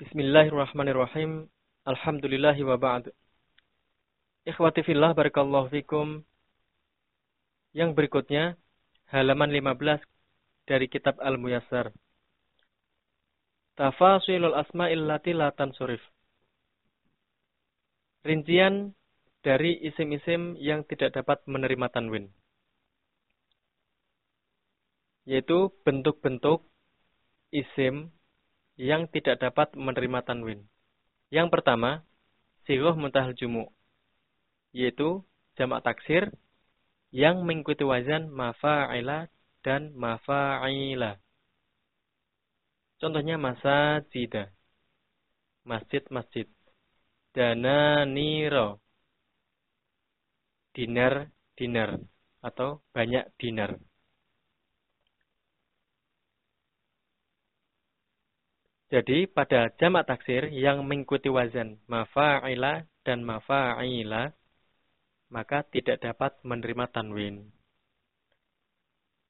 Bismillahirrahmanirrahim. Alhamdulillahi wa ba'd. Ikhwati fillah barakallahu fikum. Yang berikutnya halaman 15 dari kitab Al-Muyassar. Tafasilul asma'il lati la tansurif. Rincian dari isim-isim yang tidak dapat menerima tanwin. Yaitu bentuk-bentuk isim yang tidak dapat menerima tanwin. Yang pertama, sigoh muntahal jumu, yaitu jamak taksir yang mengikuti wazan mafa'ila dan mafa'ila. Contohnya masajida, masjid-masjid, dananiro, dinar-dinar, atau banyak dinar. Jadi pada jamak taksir yang mengikuti wazan mafa'ila dan mafa'ila maka tidak dapat menerima tanwin.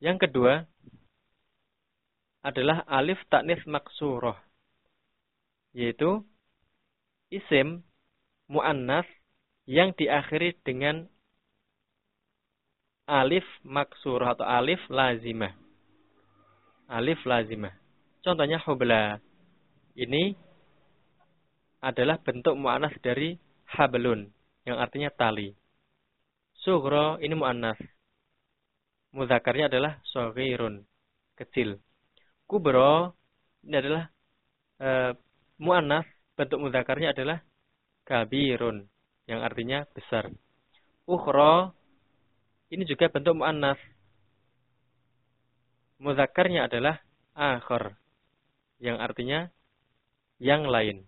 Yang kedua adalah alif taknis maksuroh yaitu isim muannas yang diakhiri dengan alif maksuroh atau alif lazimah. Alif lazimah. Contohnya hubla ini adalah bentuk mu'anas dari hablun, yang artinya tali. Sugro ini mu'anas. Muzakarnya adalah soghirun, kecil. Kubro ini adalah e, mu'anas, bentuk muzakarnya adalah kabirun, yang artinya besar. Ukhro ini juga bentuk mu'annas. Muzakarnya adalah akhir, yang artinya yang lain.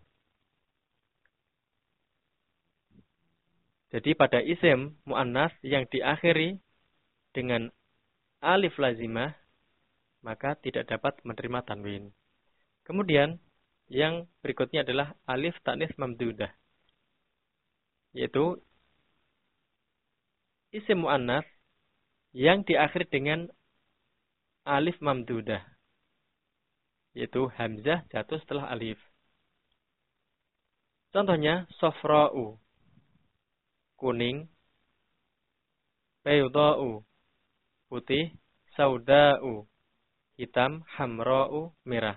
Jadi pada isim mu'annas yang diakhiri dengan alif lazimah, maka tidak dapat menerima tanwin. Kemudian, yang berikutnya adalah alif taknis mamdudah. Yaitu isim mu'annas yang diakhiri dengan alif mamdudah. Yaitu hamzah jatuh setelah alif. Contohnya sofra'u kuning, bayda'u putih, sauda'u hitam, hamra'u merah.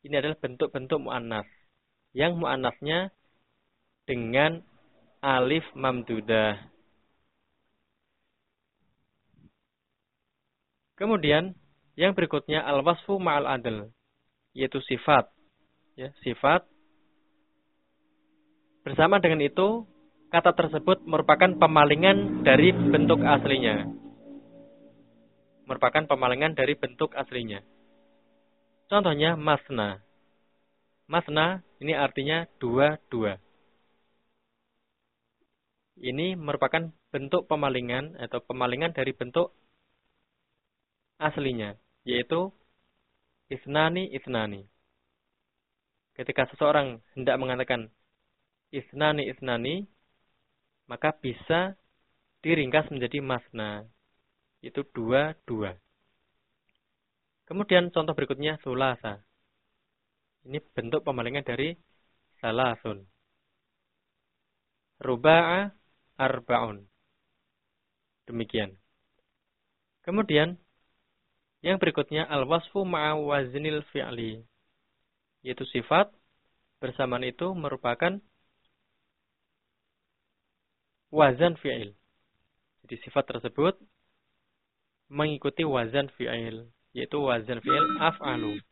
Ini adalah bentuk-bentuk mu'annas. Yang mu'annasnya dengan alif mamdudah. Kemudian yang berikutnya al-wasfu ma'al adl yaitu sifat. Ya, sifat Bersama dengan itu, kata tersebut merupakan pemalingan dari bentuk aslinya. Merupakan pemalingan dari bentuk aslinya. Contohnya masna. Masna ini artinya dua-dua. Ini merupakan bentuk pemalingan atau pemalingan dari bentuk aslinya, yaitu isnani isnani. Ketika seseorang hendak mengatakan isnani isnani, maka bisa diringkas menjadi masna. Itu dua, dua. Kemudian contoh berikutnya sulasa. Ini bentuk pemalingan dari salasun. Ruba'a arba'un. Demikian. Kemudian yang berikutnya al-wasfu ma'a waznil fi'li. Yaitu sifat bersamaan itu merupakan wazan fi'il. Jadi sifat tersebut mengikuti wazan fi'il, yaitu wazan fi'il af'alu.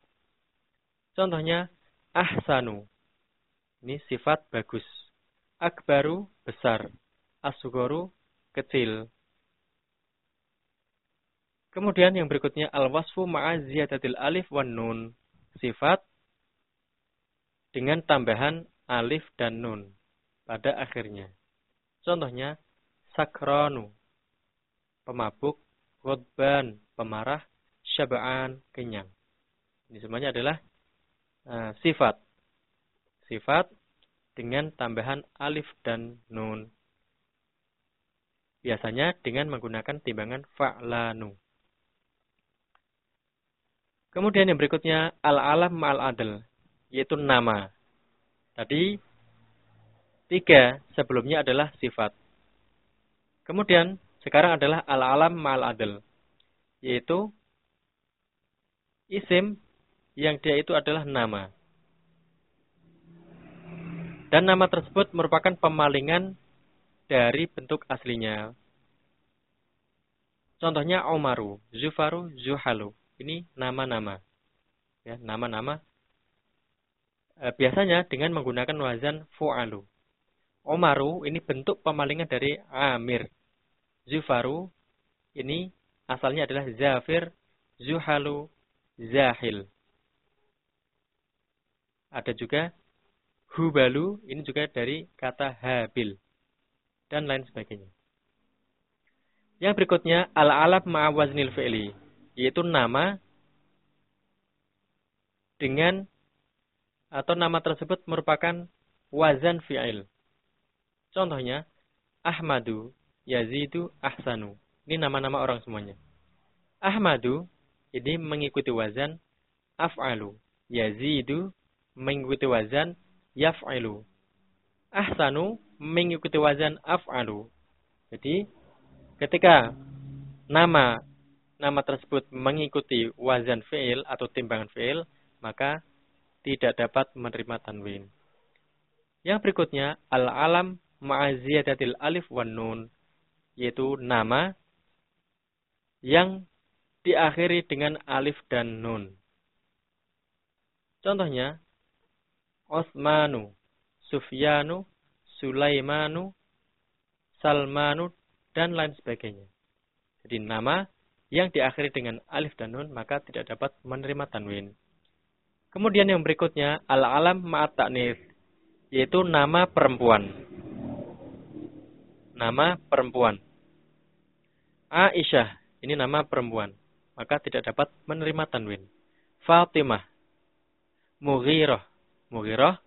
Contohnya ahsanu. Ini sifat bagus. Akbaru besar. Asgoru kecil. Kemudian yang berikutnya al-wasfu ma'a ziyadatil alif wan nun. Sifat dengan tambahan alif dan nun pada akhirnya. Contohnya sakronu, pemabuk, godban, pemarah, syaba'an, kenyang. Ini semuanya adalah uh, sifat. Sifat dengan tambahan alif dan nun. Biasanya dengan menggunakan timbangan fa'lanu. Kemudian yang berikutnya al-alam ma'al adl, yaitu nama. Tadi tiga sebelumnya adalah sifat. Kemudian sekarang adalah al-alam ma'al adl. Yaitu isim yang dia itu adalah nama. Dan nama tersebut merupakan pemalingan dari bentuk aslinya. Contohnya Omaru, Zufaru, Zuhalu. Ini nama-nama. Ya, nama-nama. E, biasanya dengan menggunakan wazan fu'alu. Omaru ini bentuk pemalingan dari Amir. Zufaru ini asalnya adalah Zafir, Zuhalu, Zahil. Ada juga Hubalu, ini juga dari kata Habil. Dan lain sebagainya. Yang berikutnya, al-alab ma'awaznil fi'li. Yaitu nama dengan atau nama tersebut merupakan wazan fi'il. Contohnya, Ahmadu, Yazidu, Ahsanu. Ini nama-nama orang semuanya. Ahmadu ini mengikuti wazan af'alu. Yazidu mengikuti wazan yaf'ilu. Ahsanu mengikuti wazan af'alu. Jadi ketika nama nama tersebut mengikuti wazan fi'il atau timbangan fi'il, maka tidak dapat menerima tanwin. Yang berikutnya al-alam ma'aziyadatil alif wan nun yaitu nama yang diakhiri dengan alif dan nun. Contohnya Osmanu, Sufyanu, Sulaimanu, Salmanu, dan lain sebagainya. Jadi nama yang diakhiri dengan alif dan nun maka tidak dapat menerima tanwin. Kemudian yang berikutnya al-alam ma'at ta'nif yaitu nama perempuan nama perempuan. Aisyah, ini nama perempuan. Maka tidak dapat menerima tanwin. Fatimah. Mughirah. Mughirah.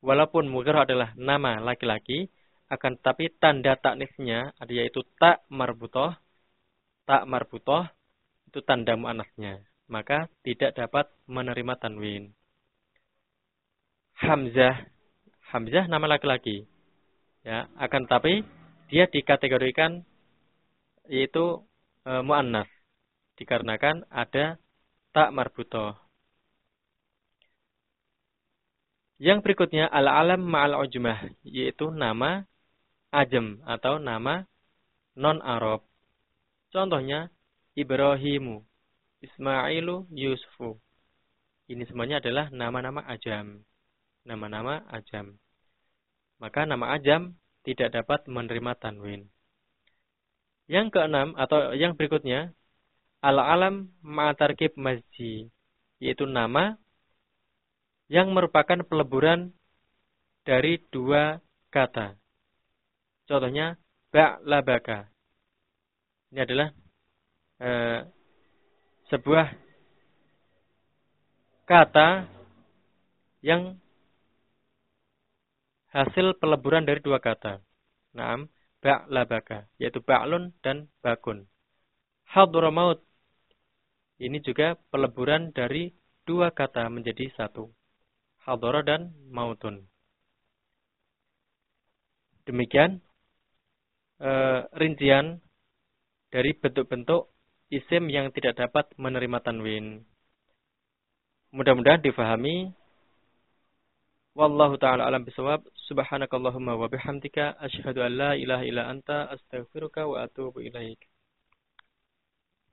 Walaupun Mughirah adalah nama laki-laki, akan tetapi tanda taknisnya yaitu tak marbutoh. Tak marbutoh itu tanda mu'anasnya. Maka tidak dapat menerima tanwin. Hamzah. Hamzah nama laki-laki ya akan tapi dia dikategorikan yaitu e, muannas dikarenakan ada tak marbutoh. Yang berikutnya al-alam ma'al ujmah yaitu nama ajem atau nama non-Arab. Contohnya Ibrahimu, Ismailu, Yusufu. Ini semuanya adalah nama-nama ajam. Nama-nama ajam maka nama ajam tidak dapat menerima tanwin. Yang keenam atau yang berikutnya al-alam ma'atarkib masjid yaitu nama yang merupakan peleburan dari dua kata. Contohnya ba'labaka. Ini adalah eh, sebuah kata yang hasil peleburan dari dua kata. Naam, ba'labaka, yaitu ba'lun dan bakun. Hadra maut. Ini juga peleburan dari dua kata menjadi satu. Hadra dan mautun. Demikian e, rincian dari bentuk-bentuk isim yang tidak dapat menerima tanwin. Mudah-mudahan difahami Wallahu taala alam bisawab. Subhanakallahumma wa bihamdika asyhadu an la ilaha illa anta astaghfiruka wa atubu ilaik.